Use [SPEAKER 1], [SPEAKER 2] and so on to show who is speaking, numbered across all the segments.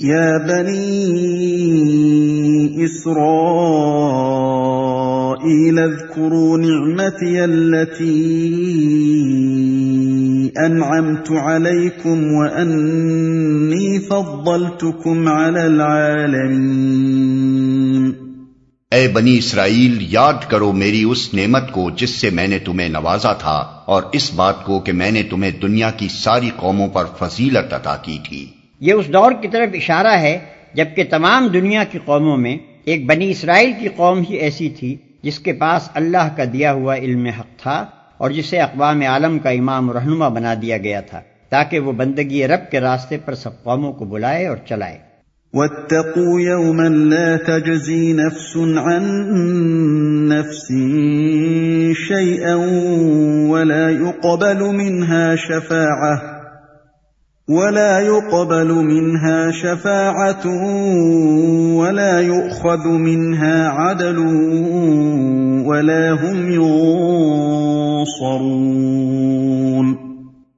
[SPEAKER 1] يا بني إسرائيل اذكروا نعمتي التي أنعمت عليكم وأني فضلتكم على العالمين
[SPEAKER 2] اے بنی اسرائیل، یاد کرو میری اس نعمت کو جس سے میں نے تمہیں نوازا تھا اور اس بات کو کہ میں نے تمہیں دنیا کی ساری قوموں پر فضیلت عطا کی تھی۔
[SPEAKER 3] یہ اس دور کی طرف اشارہ ہے جبکہ تمام دنیا کی قوموں میں ایک بنی اسرائیل کی قوم ہی ایسی تھی جس کے پاس اللہ کا دیا ہوا علم حق تھا اور جسے اقوام عالم کا امام رہنما بنا دیا گیا تھا تاکہ وہ بندگی رب کے راستے پر سب قوموں کو بلائے اور چلائے۔
[SPEAKER 1] واتقوا يوما لا تجزي نفس عن نفس شيئا ولا يقبل منها شفاعه ولا يقبل منها شفاعة ولا يؤخذ منها عدل ولا هم ينصرون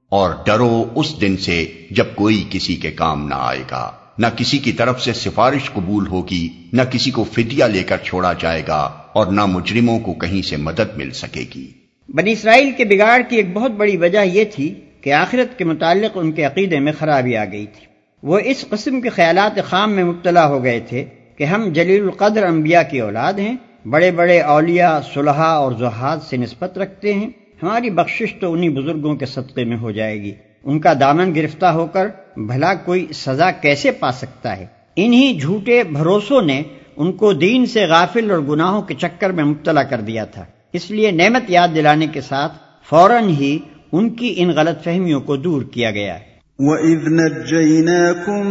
[SPEAKER 2] اور ڈرو اس دن سے جب کوئی کسی کے کام نہ آئے گا نہ کسی کی طرف سے سفارش قبول ہوگی نہ کسی کو فدیہ لے کر چھوڑا جائے گا اور نہ مجرموں کو کہیں سے مدد مل سکے گی۔
[SPEAKER 3] بنی اسرائیل کے بگاڑ کی ایک بہت بڑی وجہ یہ تھی کہ آخرت کے متعلق ان کے عقیدے میں خرابی آ گئی تھی۔ وہ اس قسم کے خیالات خام میں مبتلا ہو گئے تھے کہ ہم جلیل القدر انبیاء کی اولاد ہیں، بڑے بڑے اولیاء، صلحاء اور زہاد سے نسبت رکھتے ہیں۔ ہماری بخشش تو انہی بزرگوں کے صدقے میں ہو جائے گی۔ ان کا دامن گرفتہ ہو کر بھلا کوئی سزا کیسے پا سکتا ہے؟ انہی جھوٹے بھروسوں نے ان کو دین سے غافل اور گناہوں کے چکر میں مبتلا کر دیا تھا۔ اس لیے نعمت یاد دلانے کے ساتھ فوراً ہی ان کی ان غلط فہمیوں کو دور کیا گیا ہے۔
[SPEAKER 1] وَإِذْ نَجَّيْنَاكُمْ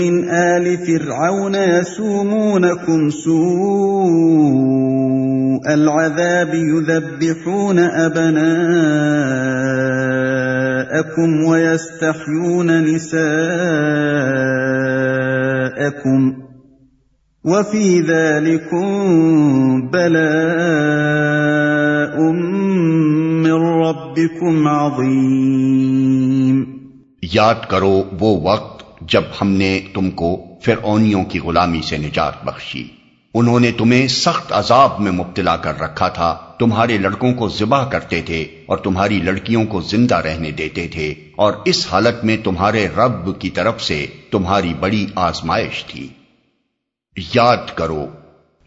[SPEAKER 1] مِنْ آلِ فِرْعَوْنَ يَسُومُونَكُمْ سُوءَ الْعَذَابِ يُذَبِّحُونَ أَبْنَاءَكُمْ وَيَسْتَحْيُونَ نِسَاءَكُمْ وَفِي ذَلِكُمْ بَلَاءٌ ربکم عظیم۔
[SPEAKER 2] یاد کرو وہ وقت جب ہم نے تم کو فرعونیوں کی غلامی سے نجات بخشی۔ انہوں نے تمہیں سخت عذاب میں مبتلا کر رکھا تھا۔ تمہارے لڑکوں کو ذبح کرتے تھے اور تمہاری لڑکیوں کو زندہ رہنے دیتے تھے۔ اور اس حالت میں تمہارے رب کی طرف سے تمہاری بڑی آزمائش تھی۔ یاد کرو۔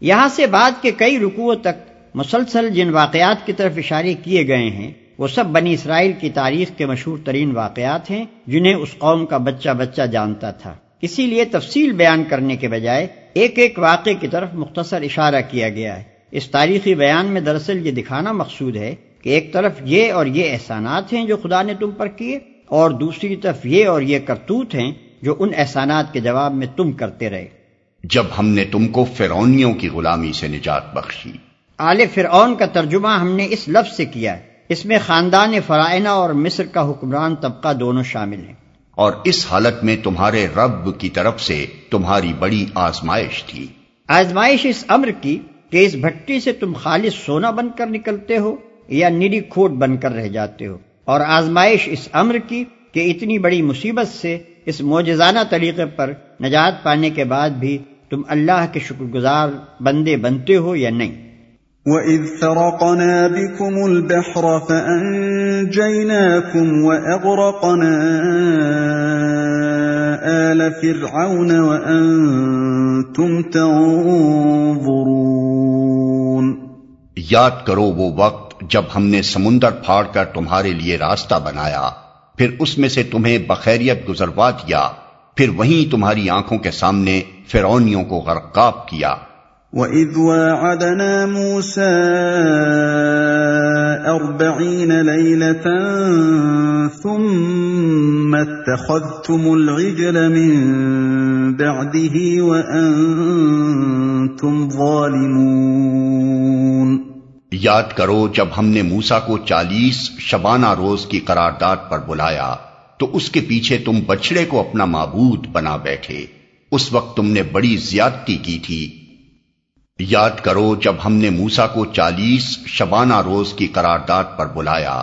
[SPEAKER 3] یہاں سے بعد کے کئی رکوع تک مسلسل جن واقعات کی طرف اشارے کیے گئے ہیں وہ سب بنی اسرائیل کی تاریخ کے مشہور ترین واقعات ہیں جنہیں اس قوم کا بچہ بچہ جانتا تھا۔ اسی لیے تفصیل بیان کرنے کے بجائے ایک ایک واقعے کی طرف مختصر اشارہ کیا گیا ہے۔ اس تاریخی بیان میں دراصل یہ دکھانا مقصود ہے کہ ایک طرف یہ اور یہ احسانات ہیں جو خدا نے تم پر کیے اور دوسری طرف یہ اور یہ کرتوت ہیں جو ان احسانات کے جواب میں تم کرتے رہے۔
[SPEAKER 2] جب ہم نے تم کو فرونیوں کی غلامی سے نجات بخشی۔
[SPEAKER 3] آل فرعون کا ترجمہ ہم نے اس لفظ سے کیا ہے۔ اس میں خاندان فرائنا اور مصر کا حکمران طبقہ دونوں شامل ہیں۔
[SPEAKER 2] اور اس حالت میں تمہارے رب کی طرف سے تمہاری بڑی آزمائش تھی۔
[SPEAKER 3] آزمائش اس امر کی کہ اس بھٹی سے تم خالص سونا بن کر نکلتے ہو یا نری کھوٹ بن کر رہ جاتے ہو۔ اور آزمائش اس امر کی کہ اتنی بڑی مصیبت سے اس موجزانہ طریقے پر نجات پانے کے بعد بھی تم اللہ کے شکر گزار بندے بنتے ہو یا نہیں۔
[SPEAKER 1] وَإِذْ فَرَقْنَا بِكُمُ الْبَحْرَ فَأَنْجَيْنَاكُمْ وَأَغْرَقْنَا آلَ فِرْعَوْنَ وَأَنْتُمْ تَنظُرُونَ
[SPEAKER 2] یاد کرو وہ وقت جب ہم نے سمندر پھاڑ کر تمہارے لیے راستہ بنایا، پھر اس میں سے تمہیں بخیریت گزروا دیا، پھر وہیں تمہاری آنکھوں کے سامنے فرونیوں کو غرقاب کیا۔
[SPEAKER 1] وَإِذْ وَاعَدْنَا مُوسَىٰ أَرْبَعِينَ لَيْلَةً ثُمَّ اتَّخَذْتُمُ الْعِجْلَ مِن بَعْدِهِ وَأَنتُمْ ظَالِمُونَ۔
[SPEAKER 2] یاد کرو، جب ہم نے موسا کو چالیس شبانہ روز کی قرارداد پر بلایا، تو اس کے پیچھے تم بچڑے کو اپنا معبود بنا بیٹھے۔ اس وقت تم نے بڑی زیادتی کی تھی۔ یاد کرو جب ہم نے موسا کو چالیس شبانہ روز کی قرارداد پر بلایا۔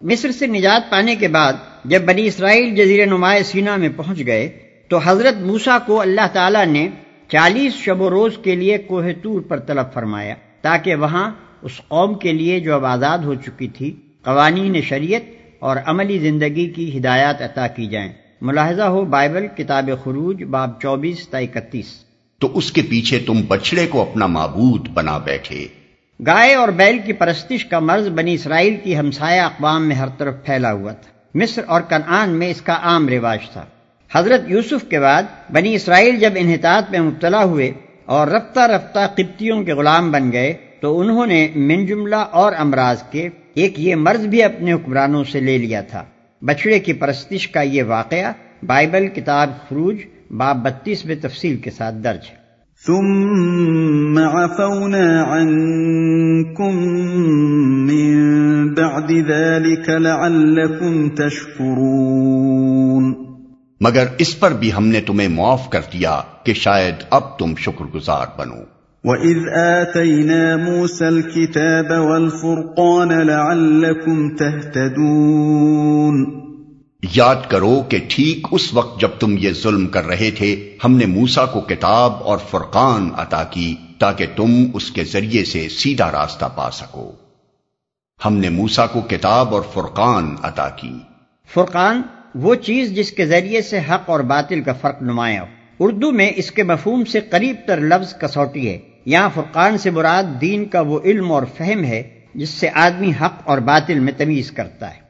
[SPEAKER 3] مصر سے نجات پانے کے بعد جب بنی اسرائیل جزیر نمایاں سینا میں پہنچ گئے، تو حضرت موسا کو اللہ تعالیٰ نے چالیس شب و روز کے لیے کوہ تور پر طلب فرمایا تاکہ وہاں اس قوم کے لیے جو اب آزاد ہو چکی تھی، قوانین شریعت اور عملی زندگی کی ہدایات عطا کی جائیں۔ ملاحظہ ہو، بائبل، کتاب خروج، باب چوبیس، تا اکتیس۔
[SPEAKER 2] تو اس کے پیچھے تم بچڑے کو اپنا معبود بنا بیٹھے۔
[SPEAKER 3] گائے اور بیل کی پرستش کا مرض بنی اسرائیل کی ہمسایہ اقوام میں ہر طرف پھیلا ہوا تھا۔ مصر اور کنعان میں اس کا عام رواج تھا۔ حضرت یوسف کے بعد بنی اسرائیل جب انحطاط میں مبتلا ہوئے اور رفتہ رفتہ قبطیوں کے غلام بن گئے تو انہوں نے من جملہ اور امراض کے ایک یہ مرض بھی اپنے حکمرانوں سے لے لیا تھا۔ بچڑے کی پرستش کا یہ واقعہ بائبل کتاب خروج باب بتیس میں تفصیل کے ساتھ درج ہے۔
[SPEAKER 1] ثم عفونا عنكم من بعد ذلك لعلكم تشكرون۔
[SPEAKER 2] مگر اس پر بھی ہم نے تمہیں معاف کر دیا کہ شاید اب تم شکر گزار بنو۔
[SPEAKER 1] وَإِذْ آتَيْنَا مُوسَى الْكِتَابَ وَالْفُرْقَانَ لَعَلَّكُمْ تَهْتَدُونَ۔
[SPEAKER 2] یاد کرو کہ ٹھیک اس وقت جب تم یہ ظلم کر رہے تھے، ہم نے موسا کو کتاب اور فرقان عطا کی تاکہ تم اس کے ذریعے سے سیدھا راستہ پا سکو۔ ہم نے موسا کو کتاب اور فرقان عطا کی۔
[SPEAKER 3] فرقان، وہ چیز جس کے ذریعے سے حق اور باطل کا فرق نمایاں اردو میں اس کے مفہوم سے قریب تر لفظ کسوٹی ہے۔ یہاں فرقان سے مراد دین کا وہ علم اور فہم ہے جس سے آدمی حق اور باطل میں تمیز کرتا ہے۔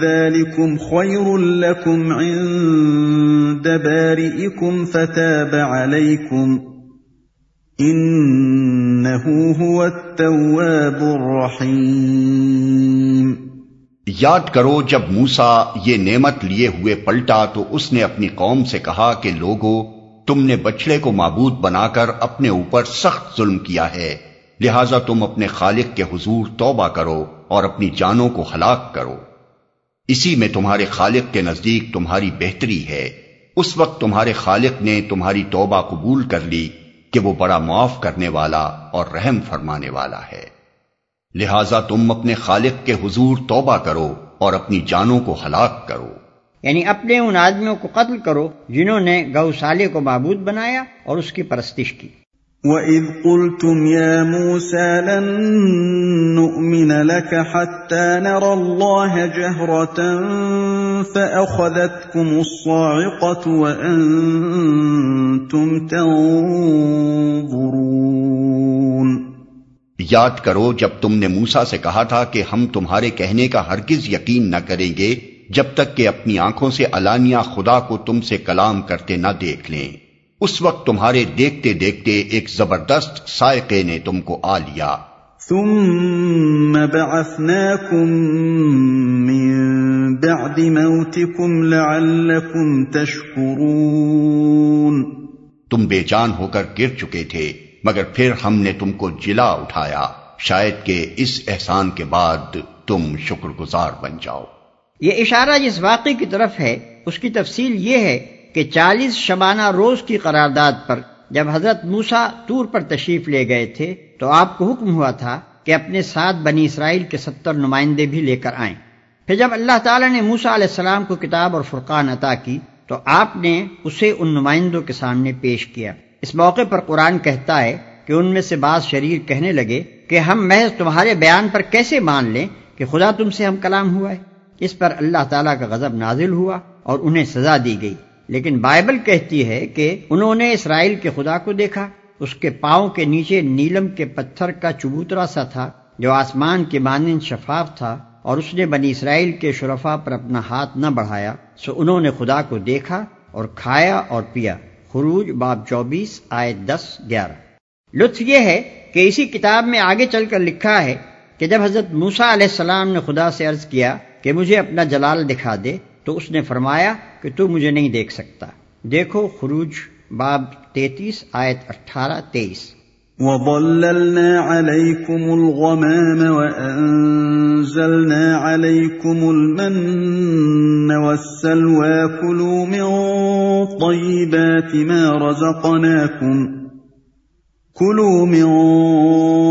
[SPEAKER 1] ذلكم خير لكم عند بارئكم فتاب عليكم إنه هو التواب الرحيم
[SPEAKER 2] یاد کرو جب موسا یہ نعمت لیے ہوئے پلٹا تو اس نے اپنی قوم سے کہا کہ لوگوں تم نے بچڑے کو معبود بنا کر اپنے اوپر سخت ظلم کیا ہے، لہذا تم اپنے خالق کے حضور توبہ کرو۔ اور اپنی جانوں کو ہلاک کرو۔ اسی میں تمہارے خالق کے نزدیک تمہاری بہتری ہے۔ اس وقت تمہارے خالق نے تمہاری توبہ قبول کر لی کہ وہ بڑا معاف کرنے والا اور رحم فرمانے والا ہے۔ لہذا تم اپنے خالق کے حضور توبہ کرو اور اپنی جانوں کو ہلاک کرو۔
[SPEAKER 3] یعنی اپنے ان آدمیوں کو قتل کرو جنہوں نے گو سالے کو معبود بنایا اور اس کی پرستش کی۔
[SPEAKER 1] وَإِذْ قُلْتُمْ يَا مُوسَى لَن نُؤْمِنَ لَكَ حَتَّى نَرَى اللَّهَ جَهْرَةً فَأَخَذَتْكُمُ الصَّاعِقَةُ وَأَنْتُمْ تَنظُرُونَ
[SPEAKER 2] یاد کرو جب تم نے موسا سے کہا تھا کہ ہم تمہارے کہنے کا ہرگز یقین نہ کریں گے، جب تک کہ اپنی آنکھوں سے علانیہ خدا کو تم سے کلام کرتے نہ دیکھ لیں۔ اس وقت تمہارے دیکھتے دیکھتے ایک زبردست سائقے نے تم کو آ لیا۔
[SPEAKER 1] ثم بعثناكم من بعد موتكم لعلكم تشكرون۔
[SPEAKER 2] تم بے جان ہو کر گر چکے تھے مگر پھر ہم نے تم کو جلا اٹھایا۔ شاید کہ اس احسان کے بعد تم شکر گزار بن جاؤ۔
[SPEAKER 3] یہ اشارہ جس واقعے کی طرف ہے اس کی تفصیل یہ ہے کہ چالیس شبانہ روز کی قرارداد پر جب حضرت موسا تور پر تشریف لے گئے تھے تو آپ کو حکم ہوا تھا کہ اپنے ساتھ بنی اسرائیل کے ستر نمائندے بھی لے کر آئیں۔ پھر جب اللہ تعالیٰ نے موسا علیہ السلام کو کتاب اور فرقان عطا کی تو آپ نے اسے ان نمائندوں کے سامنے پیش کیا۔ اس موقع پر قرآن کہتا ہے کہ ان میں سے بعض شریر کہنے لگے کہ ہم محض تمہارے بیان پر کیسے مان لیں کہ خدا تم سے ہم کلام ہوا ہے۔ اس پر اللہ تعالیٰ کا غضب نازل ہوا اور انہیں سزا دی گئی۔ لیکن بائبل کہتی ہے کہ انہوں نے اسرائیل کے خدا کو دیکھا، اس کے پاؤں کے نیچے نیلم کے پتھر کا چبوترا سا تھا، جو آسمان کے مانند شفاف تھا، اور اس نے بنی اسرائیل کے شرفا پر اپنا ہاتھ نہ بڑھایا۔ سو انہوں نے خدا کو دیکھا اور کھایا اور پیا۔ خروج، باب چوبیس آئے دس، گیارہ۔ لطف یہ ہے کہ اسی کتاب میں آگے چل کر لکھا ہے کہ جب حضرت موسا علیہ السلام نے خدا سے عرض کیا کہ مجھے اپنا جلال دکھا دے تو اس نے فرمایا کہ تو مجھے نہیں دیکھ سکتا۔ دیکھو خروج باب تینتیس، آیت اٹھارہ، تیئیس۔
[SPEAKER 1] وظللنا عليكم الغمام وأنزلنا عليكم المن والسلوى، كلوا من طيبات ما رزقناكم كلوا من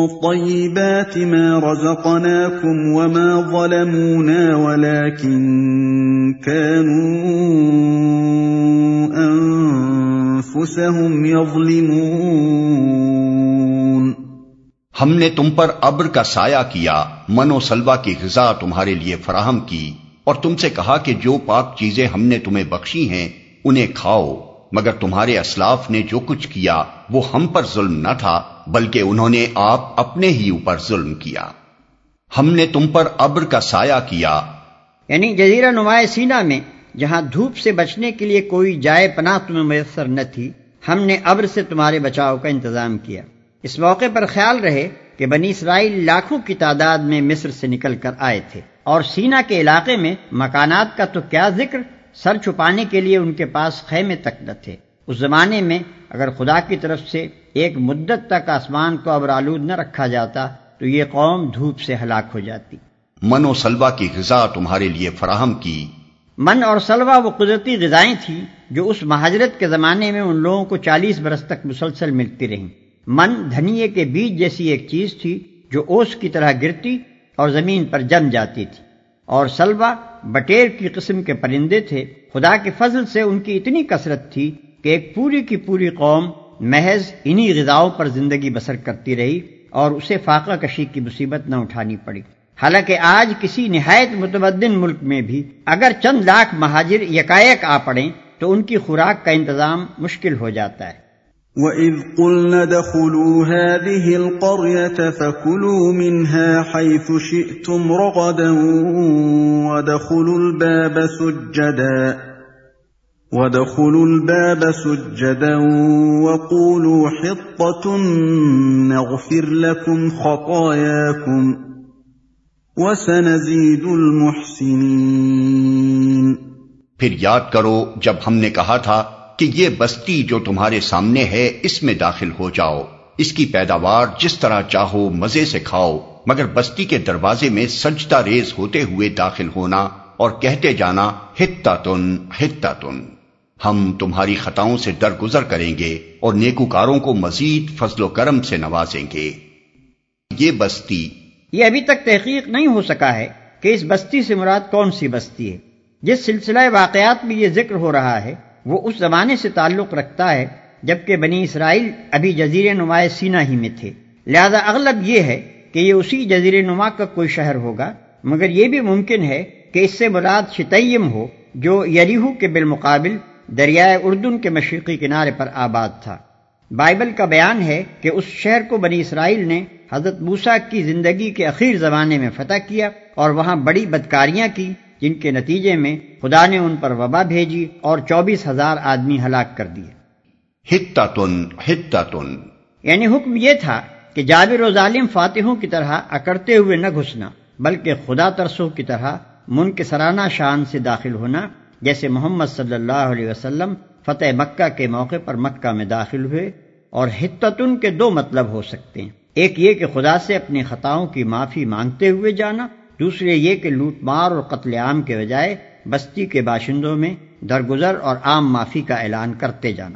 [SPEAKER 1] طيبات ما رزقناكم وما ظلمونا ولكن كانوا انفسهم يظلمون.
[SPEAKER 2] ہم نے تم پر ابر کا سایہ کیا، من و سلوا کی غذا تمہارے لیے فراہم کی اور تم سے کہا کہ جو پاک چیزیں ہم نے تمہیں بخشی ہیں، انہیں کھاؤ۔ مگر تمہارے اسلاف نے جو کچھ کیا، وہ ہم پر ظلم نہ تھا، بلکہ انہوں نے آپ اپنے ہی اوپر ظلم کیا۔ ہم نے تم پر ابر کا سایہ کیا۔
[SPEAKER 3] یعنی جزیرہ نمایاں سینا میں، جہاں دھوپ سے بچنے کے لیے کوئی جائے پناہ تمہیں میسر نہ تھی، ہم نے ابر سے تمہارے بچاؤ کا انتظام کیا۔ اس موقع پر خیال رہے کہ بنی اسرائیل لاکھوں کی تعداد میں مصر سے نکل کر آئے تھے۔ اور سینا کے علاقے میں مکانات کا تو کیا ذکر سر چھپانے کے لیے ان کے پاس خیمے تک نہ تھے۔ اس زمانے میں اگر خدا کی طرف سے ایک مدت تک آسمان کو ابرالود نہ رکھا جاتا تو یہ قوم دھوپ سے ہلاک ہو جاتی۔
[SPEAKER 2] من و سلوا کی غذا تمہارے لیے فراہم کی۔
[SPEAKER 3] من اور سلوا وہ قدرتی غذائیں تھیں جو اس مہاجرت کے زمانے میں ان لوگوں کو چالیس برس تک مسلسل ملتی رہیں۔ من دھنیے کے بیج جیسی ایک چیز تھی جو اوس کی طرح گرتی اور زمین پر جم جاتی تھی۔ اور سلوا بٹیر کی قسم کے پرندے تھے۔ خدا کے فضل سے ان کی اتنی کثرت تھی کہ ایک پوری کی پوری قوم محض انہی غذاؤں پر زندگی بسر کرتی رہی اور اسے فاقہ کشی کی مصیبت نہ اٹھانی پڑی۔ حالانکہ آج کسی نہایت متمدن ملک میں بھی اگر چند لاکھ مہاجر یکایک آ پڑیں تو ان کی خوراک کا انتظام مشکل ہو جاتا ہے۔
[SPEAKER 1] وَإِذْ قُلْنَا ادْخُلُوا هَٰذِهِ الْقَرْيَةَ فَكُلُوا مِنْهَا حَيْثُ شِئْتُمْ رَغَدًا وَادْخُلُوا الْبَابَ سُجَّدًا وَادْخُلُوا الْبَابَ سُجَّدًا وَقُولُوا حِطَّةٌ نَّغْفِرْ لَكُمْ خَطَايَاكُمْ وَسَنَزِيدُ الْمُحْسِنِينَ
[SPEAKER 2] پھر یاد کرو جب ہم نے کہا تھا کہ یہ بستی جو تمہارے سامنے ہے، اس میں داخل ہو جاؤ۔ اس کی پیداوار جس طرح چاہو، مزے سے کھاؤ۔ مگر بستی کے دروازے میں سجدہ ریز ہوتے ہوئے داخل ہونا اور کہتے جانا ہتا تن ہتا تن۔ ہم تمہاری خطاؤں سے درگزر کریں گے اور نیکوکاروں کو مزید فضل و کرم سے نوازیں گے۔ یہ بستی۔
[SPEAKER 3] یہ ابھی تک تحقیق نہیں ہو سکا ہے کہ اس بستی سے مراد کون سی بستی ہے۔ جس سلسلہ واقعات میں یہ ذکر ہو رہا ہے وہ اس زمانے سے تعلق رکھتا ہے جبکہ بنی اسرائیل ابھی جزیر نما سینا ہی میں تھے۔ لہذا اغلب یہ ہے کہ یہ اسی جزیر نما کا کوئی شہر ہوگا، مگر یہ بھی ممکن ہے کہ اس سے مراد شتیم ہو، جو یریہو کے بالمقابل دریائے اردن کے مشرقی کنارے پر آباد تھا۔ بائبل کا بیان ہے کہ اس شہر کو بنی اسرائیل نے حضرت موسیٰ کی زندگی کے اخیر زمانے میں فتح کیا اور وہاں بڑی بدکاریاں کی۔ جن کے نتیجے میں خدا نے ان پر وبا بھیجی اور چوبیس ہزار آدمی ہلاک کر دیے۔
[SPEAKER 2] ہتا تن ہتا تن
[SPEAKER 3] یعنی حکم یہ تھا کہ جابر و ظالم فاتحوں کی طرح اکڑتے ہوئے نہ گھسنا بلکہ خدا ترسوں کی طرح من کے سرانہ شان سے داخل ہونا جیسے محمد صلی اللہ علیہ وسلم فتح مکہ کے موقع پر مکہ میں داخل ہوئے۔ اور ہتتن کے دو مطلب ہو سکتے ہیں۔ ایک یہ کہ خدا سے اپنی خطاؤں کی معافی مانگتے ہوئے جانا دوسرے یہ کہ لوٹ مار اور قتل عام کے بجائے بستی کے باشندوں میں درگزر اور عام معافی کا اعلان کرتے جانا۔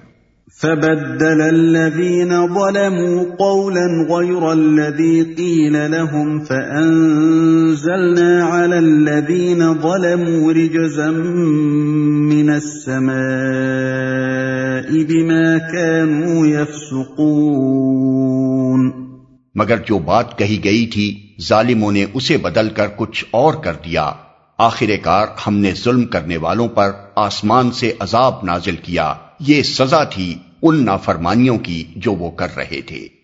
[SPEAKER 1] فبدل الذين ظلموا قولا غير الذي قيل لهم فأنزلنا على الذين ظلموا رجزا من السماء بما كانوا يفسقون۔
[SPEAKER 2] مگر جو بات کہی گئی تھی ظالموں نے اسے بدل کر کچھ اور کر دیا۔ آخر کار ہم نے ظلم کرنے والوں پر آسمان سے عذاب نازل کیا۔ یہ سزا تھی ان نافرمانیوں کی جو وہ کر رہے تھے۔